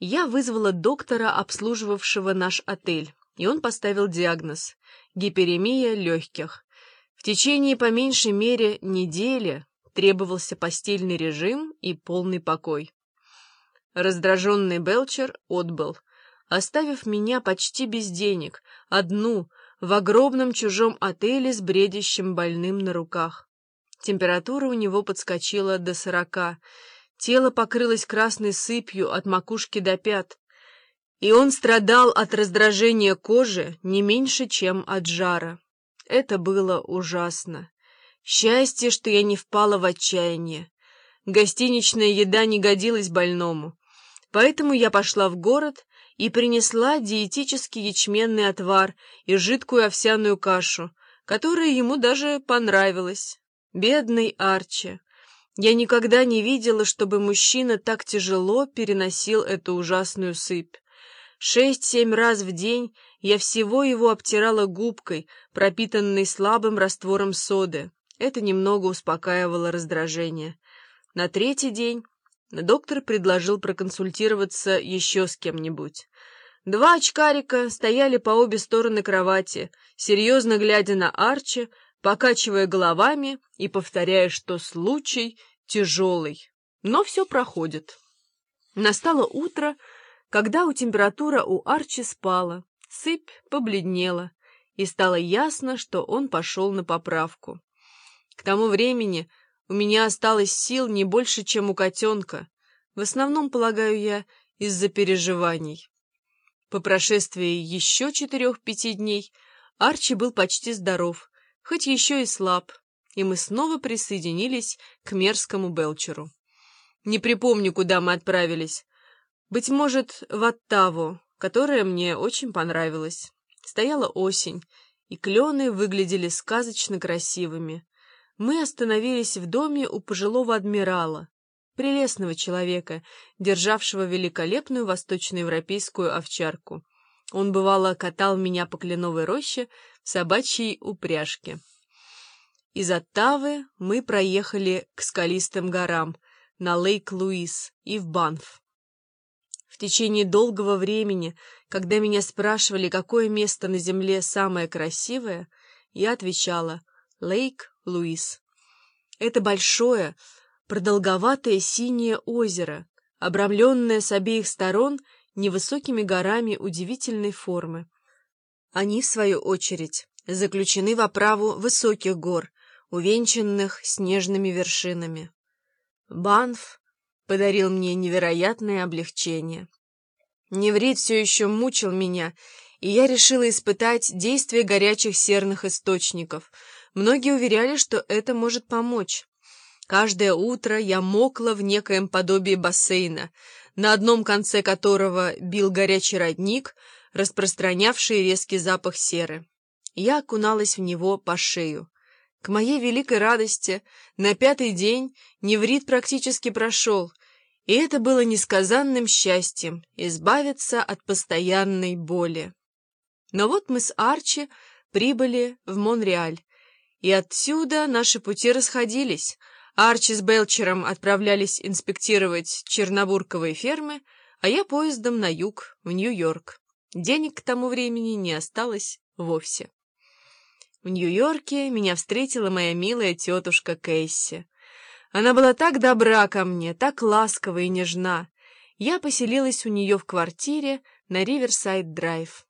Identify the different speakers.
Speaker 1: Я вызвала доктора, обслуживавшего наш отель, и он поставил диагноз – гиперемия легких. В течение по меньшей мере недели требовался постельный режим и полный покой. Раздраженный Белчер отбыл, оставив меня почти без денег, одну, в огромном чужом отеле с бредящим больным на руках. Температура у него подскочила до сорока, Тело покрылось красной сыпью от макушки до пят, и он страдал от раздражения кожи не меньше, чем от жара. Это было ужасно. Счастье, что я не впала в отчаяние. Гостиничная еда не годилась больному, поэтому я пошла в город и принесла диетический ячменный отвар и жидкую овсяную кашу, которая ему даже понравилась. Бедный Арчи! Я никогда не видела, чтобы мужчина так тяжело переносил эту ужасную сыпь. Шесть-семь раз в день я всего его обтирала губкой, пропитанной слабым раствором соды. Это немного успокаивало раздражение. На третий день доктор предложил проконсультироваться еще с кем-нибудь. Два очкарика стояли по обе стороны кровати, серьезно глядя на Арчи, покачивая головами и повторяя, что случай тяжелый, но все проходит. Настало утро, когда у температура у Арчи спала, сыпь побледнела, и стало ясно, что он пошел на поправку. К тому времени у меня осталось сил не больше, чем у котенка, в основном, полагаю я, из-за переживаний. По прошествии еще четырех-пяти дней Арчи был почти здоров, хоть еще и слаб, и мы снова присоединились к мерзкому Белчеру. Не припомню, куда мы отправились. Быть может, в Оттаву, которая мне очень понравилась. Стояла осень, и клены выглядели сказочно красивыми. Мы остановились в доме у пожилого адмирала, прелестного человека, державшего великолепную восточноевропейскую овчарку. Он, бывало, катал меня по кленовой роще в собачьей упряжке. Из Оттавы мы проехали к скалистым горам, на Лейк-Луис и в Банф. В течение долгого времени, когда меня спрашивали, какое место на земле самое красивое, я отвечала «Лейк-Луис». Это большое, продолговатое синее озеро, обрамленное с обеих сторон невысокими горами удивительной формы. Они, в свою очередь, заключены в оправу высоких гор, увенчанных снежными вершинами. Банф подарил мне невероятное облегчение. Неврит все еще мучил меня, и я решила испытать действие горячих серных источников. Многие уверяли, что это может помочь. Каждое утро я мокла в некоем подобии бассейна, на одном конце которого бил горячий родник, распространявший резкий запах серы. Я окуналась в него по шею. К моей великой радости на пятый день неврит практически прошел, и это было несказанным счастьем — избавиться от постоянной боли. Но вот мы с Арчи прибыли в Монреаль, и отсюда наши пути расходились. Арчи с Белчером отправлялись инспектировать чернобурковые фермы, а я поездом на юг, в Нью-Йорк. Денег к тому времени не осталось вовсе. В Нью-Йорке меня встретила моя милая тетушка Кэсси. Она была так добра ко мне, так ласкова и нежна. Я поселилась у нее в квартире на Риверсайд-драйв.